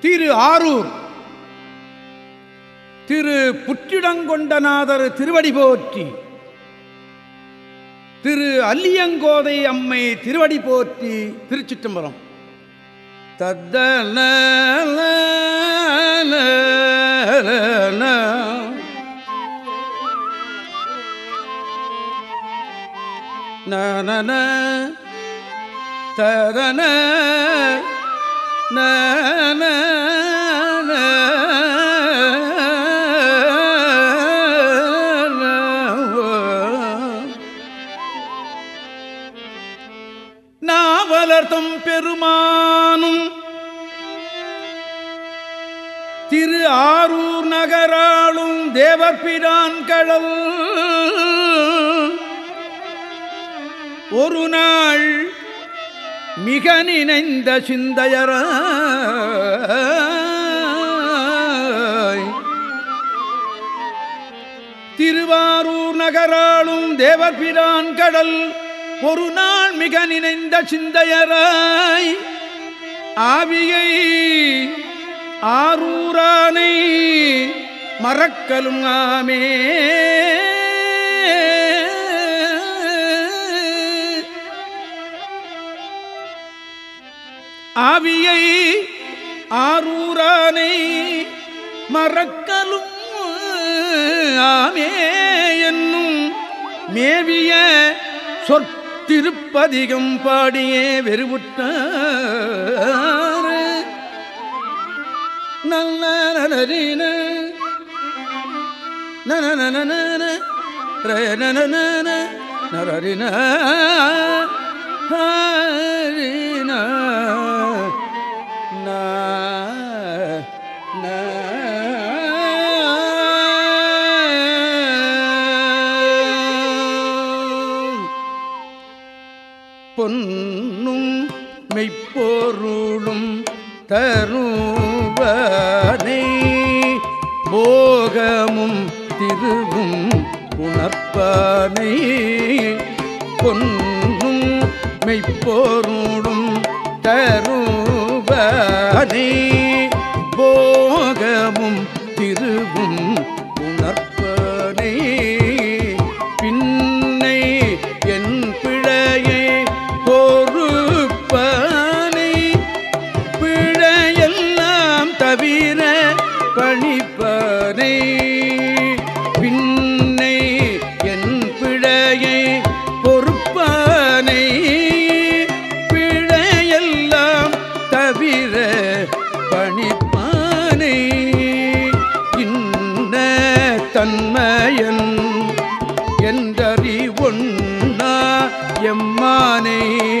திரு ஆரூர் திரு புற்றிடங்கொண்டநாதர் திருவடி போற்றி திரு அல்லியங்கோதை அம்மை திருவடி போற்றி திருச்சிற்றம்பலம். தத்தன நன தரன நன நாவலர்தம் பெருமானும் திரு ஆரூர் நகராளும் தேவர்பிரான் கடல் ஒரு நாள் மிக நினைந்த சிந்தையர திருவாரூர் நகராளும் தேவர்பிரான் கடல் ஒரு நாள் மிக நினைந்த சிந்தையராய் ஆவியை ஆரூரானை மறக்கலும் ஆமே. ஆவியை ஆரூரானை மறக்கலும் ஆமே என்னும் மேவிய சொற்ப திருப்பதிகம் பாடியே வெறுவுற்ற நல்ல நரீன நரரின தருவனை போகமும் திருவும் உணர்ப்பானை பொன்னும் மெய்ப்பொருளும் தருவனை नहीं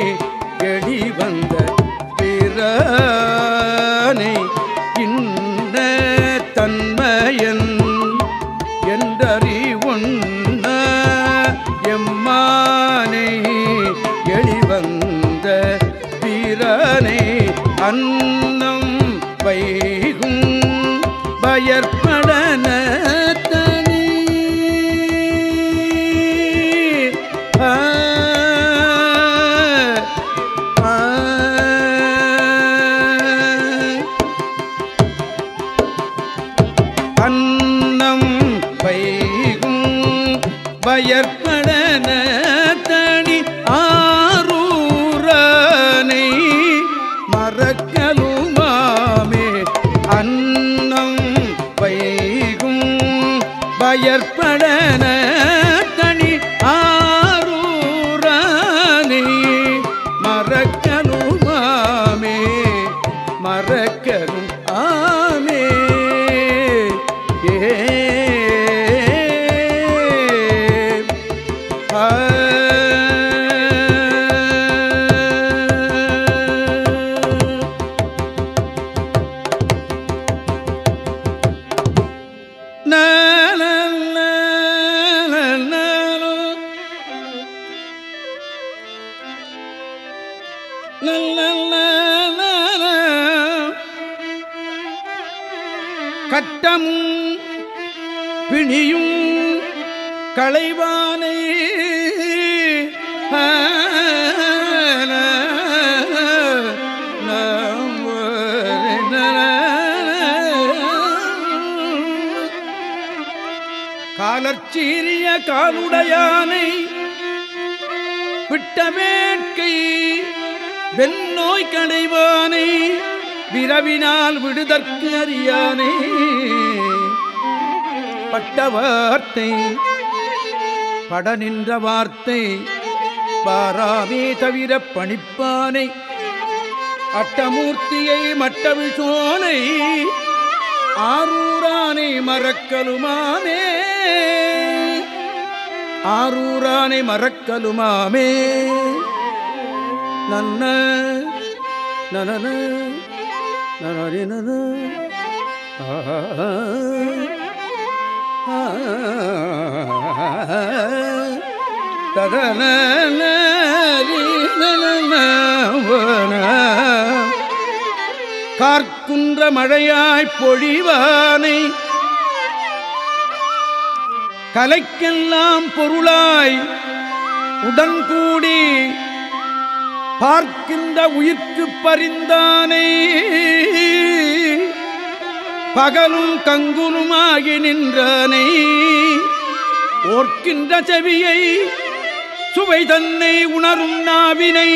கட்டமும் பிணியும் களைவானை. காலச்சீரிய காலுடையானை விட்டமேற்கை வெண்ணோய் கடைவானை விரவினால் விடுதற்கு அறியானே. பட்ட வார்த்தை பட நின்ற வார்த்தை பாராமே தவிர பணிப்பானை அட்டமூர்த்தியை மட்டவி சோனை ஆரூரானை மறக்கலுமாமே. ஆரூரானை மறக்கலுமாமே. நன்ன நனன. ததன கார்க்குன்ற மழையாய் பொழிவானை கலைக்கெல்லாம் பொருளாய் உடன்கூடி பார்க்கின்ற உயிர்க்கு பறிந்தானே பகலும் கங்குலுமாகி நின்றானை. ஓர்க்கின்ற செவியை சுவை தன்னை உணரும் நாவினை.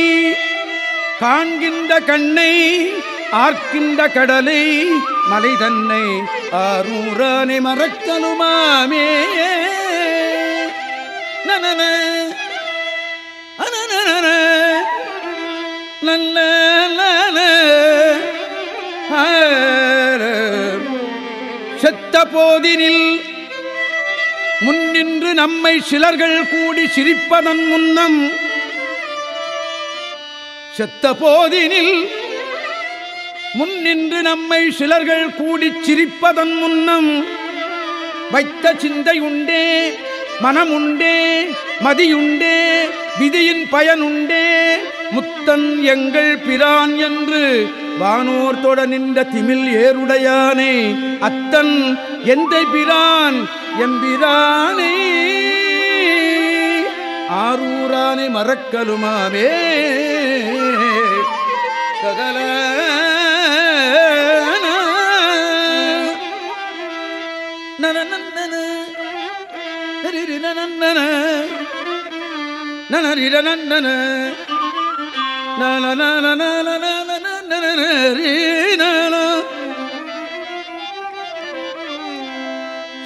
காண்கின்ற கண்ணை ஆர்க்கின்ற கடலை மலை தன்னை ஆரூரானை மறக்கலுமாமே நனன நல்ல செத்த போதினில் முன்னின்று நம்மை சிலர்கள் கூடி சிரிப்பதன் முன்னம் செத்த போதினில் முன்னின்று நம்மை சிலர்கள் கூடி சிரிப்பதன் முன்னம் வைத்த சிந்தை உண்டே மனமுண்டே மதியுண்டே விதியின் பயனுண்டே முத்தன் எங்கள் பிரான் என்று வானோர் தொட நின்ற திமில் ஏருடையானே அத்தன் எந்த பிரான் எம்பிரானே ஆரூரானை மறக்கலுமாவே சகல நன நன நன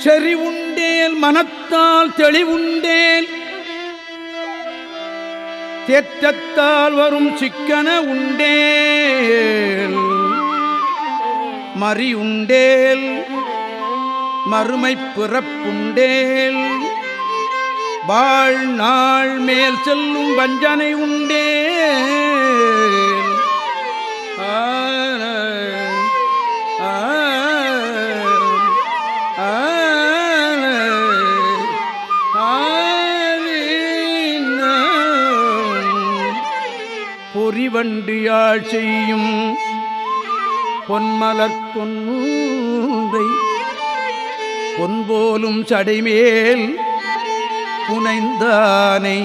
செறி உண்டேல் மனத்தால் தெளிவுண்டேல் தேற்றத்தால் வரும் சிக்கன உண்டேல் மறி உண்டேல் மறுமை பிறப்புண்டேல் வாழ்நாள் மேல் செல்லும் வஞ்சனை உண்டே பொறிவண்டியாள் செய்யும் பொன்மலர் கொன்றை பொன்போலும் சடைமேல் புனைந்தானை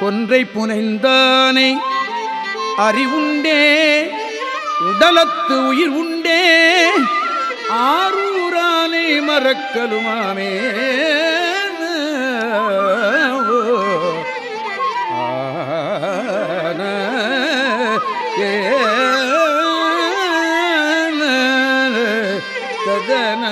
கொன்றை புனைந்தானை அறிவுண்டே உடலத்து உயிர் உண்டே ஆரூரானை மறக்கலுமாமே. ஏ கதன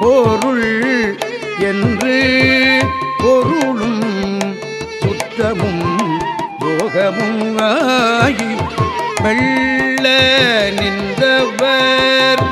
பொருள் என்று பொருளும் சுத்தமும் போகமும் ஆகி வெள்ள நின்றவர்.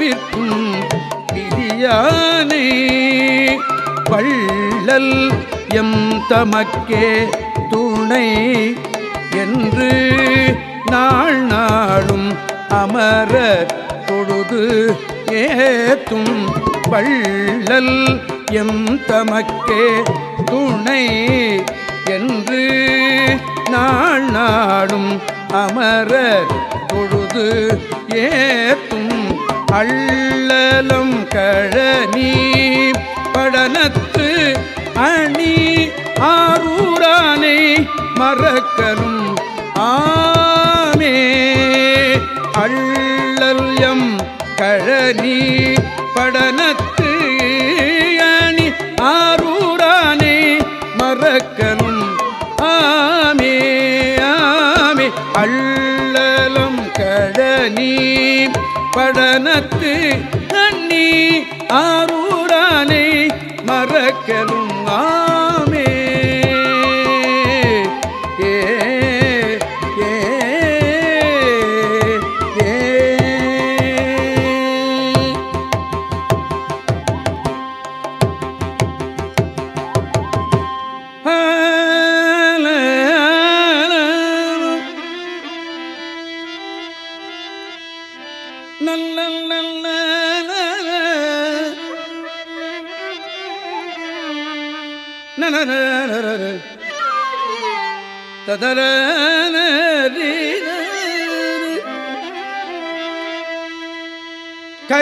விற்கும் பிரியானே பள்ளல் எம் தமக்கே துணை என்று நாள் நாளும் அமர தொழுது ஏத்தும் பள்ளல் எம் தமக்கே துணை என்று நாள் நாடும் அமர தொழுது ஏத்தும் அள்ளலும் கழனி படனத்து அணி ஆரூரானை மறக்கலும் ஆமே. அள்ளல் எம் கழனி படன படனத்து அண்ணி ஆறு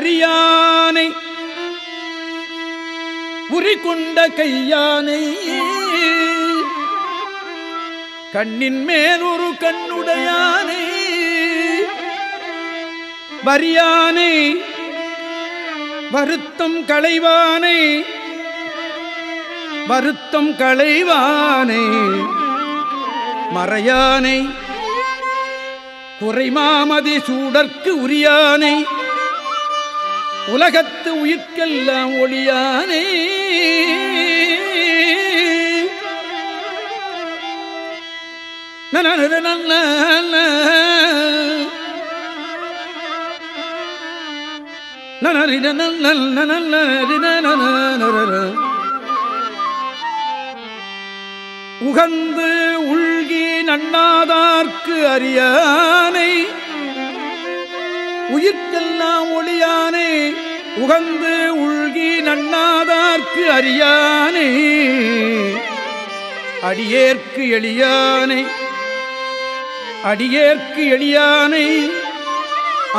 கரியானை உரி கொண்ட கையானை. கண்ணின் மேல் ஒரு கண்ணுடையானை. வரியானை வருத்தம் களைவானை. வருத்தம் களைவானை. மறையானை குறைமாமதி சூடற்கு உரியானை. உலகத்து உயிர்க்கெல்லாம் ஒளியானே. உகந்து உள்கி நன்னாதார்க்கு அறியானை உயிர்க்கெல்லாம் ஒளியானே உகந்து உள்கி நன்னாதார்க்கு அறியானே. அடியேற்கு எளியானை அடியேற்கு எளியானை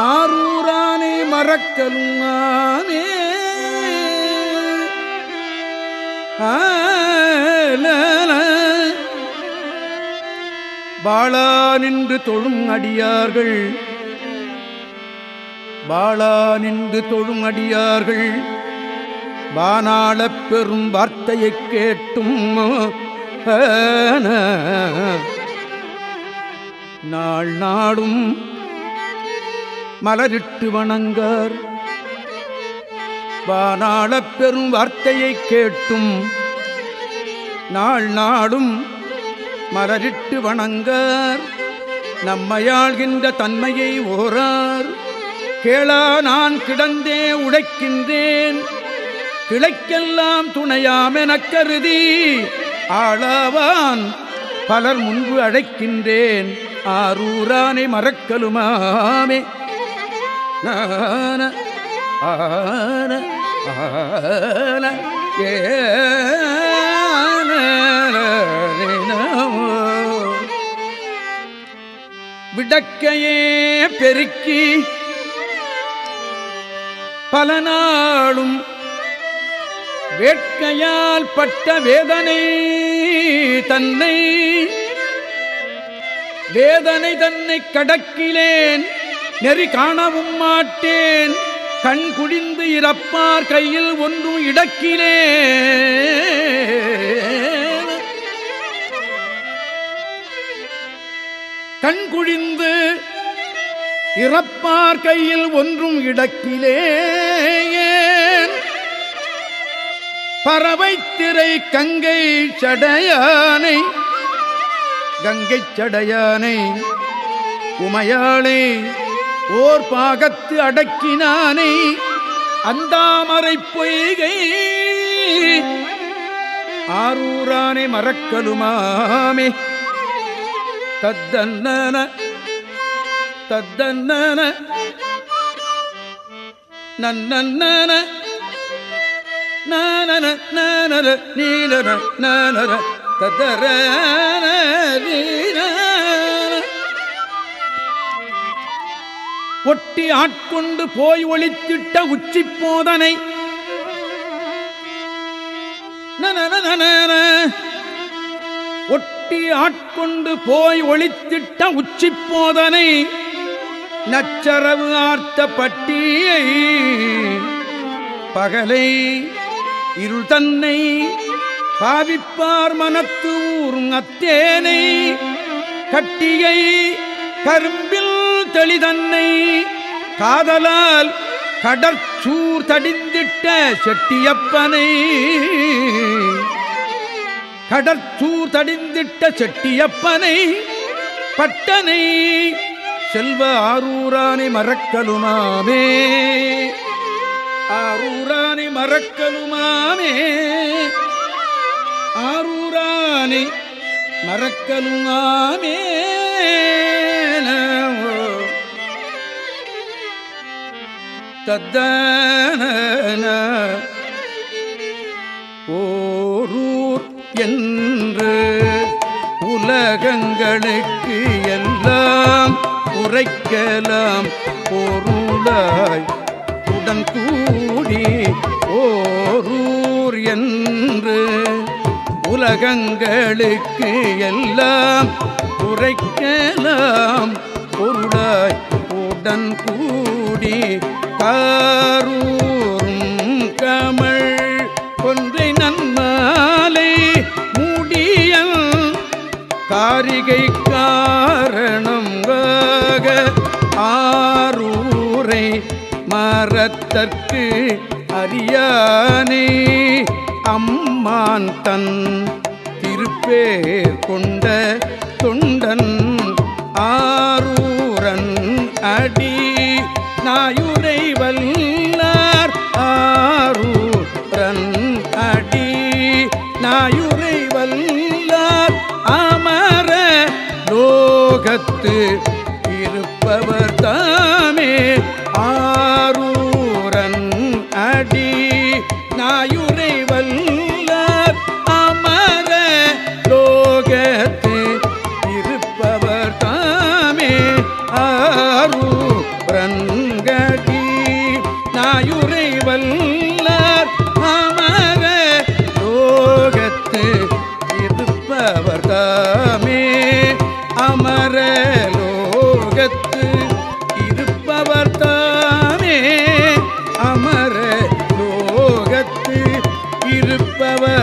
ஆரூரானே மறக்கலுமானே ஆனே நின்று தொழும் அடியார்கள் பாளா நின்று தொழும் அடியார்கள். வானாளப் பெரும் வார்த்தையைக் கேட்டும் நாள் நாடும் மலரிட்டு வணங்கார். வானாளப் பெரும் வார்த்தையைக் கேட்டும் நாள் நாடும் மலரிட்டு வணங்கார். நம்மையாள்கின்ற தன்மையை ஓரார். கேளா நான் கிடந்தே உழைக்கின்றேன் கிளைக்கெல்லாம் துணையாமெனக் கருதி ஆளாவான் பலர் முன்பு அழைக்கின்றேன். ஆரூரானை மறக்கலுமாமே. நான ஆன ஆன ஏ விடக்கையே பெருக்கி பல நாளும் வேட்கையால் பட்ட வேதனை தன்னை வேதனை தன்னை கடக்கிலேன் நெறி காணவும் மாட்டேன். கண் குடிந்து இறப்பார் கையில் ஒன்றும் இடக்கிலே கண் குழிந்து இறப்பார் கையில் ஒன்றும் இடக்கிலே. பறவை திரை கங்கை சடையானை கங்கை சடையானை உமையாளை ஓர் பாகத்து அடக்கினானை அந்தாமரை பொய்கை ஆரூரானை மறக்கலுமாமே தத்தன்னன தத்தன்னன. நன்னன நானன நானர நீனர நானர தத்தர ஒட்டி ஆட்கொண்டு போய் ஒளித்திட்ட உச்சி போதனை. ஒட்டி ஆட்கொண்டு போய் ஒளித்திட்ட உச்சி போதனை. நச்சரவு ஆர்த்த பட்டியை பகலை இருள் தன்னை பாவிப்பார் மனத்து ஊறும் அத்தேனை. கட்டியை கரும்பில் தெளிதன்னை காதலால் கடற்சூர் தடிந்திட்ட செட்டியப்பனை. கடற்சூர் தடிந்திட்ட செட்டியப்பனை பட்டனை செல்வ ஆரூரானை மறக்கலுமாமே. ஆரூராணி மறக்கலுமாமே. ஆரூராணி மறக்கலுமாமே. தத்தன உரைக்கலாம் பொருளாய். உடன் கூடி ஓரூர் என்று உலகங்களுக்கு எல்லாம் உரைக்கலாம் பொருளாய். உடன் கூடி காரூரும் கமல் கொன்றை நன்மாலை மூடியல் காரிகை காரணம் அறத்தற்கு அறியானே அம்மான் தன் திருப்பேர் கொண்ட தொண்டன் ஆரூரன் அடி நாயுரை வல்லார் ஆரூரன் அடி நாயுரை வல்லார் அமர லோகத்து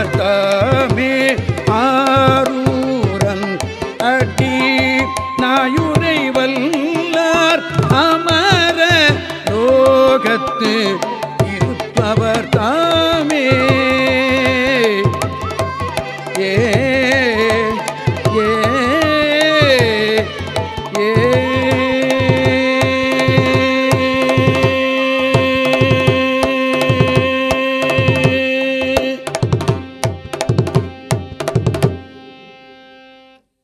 करता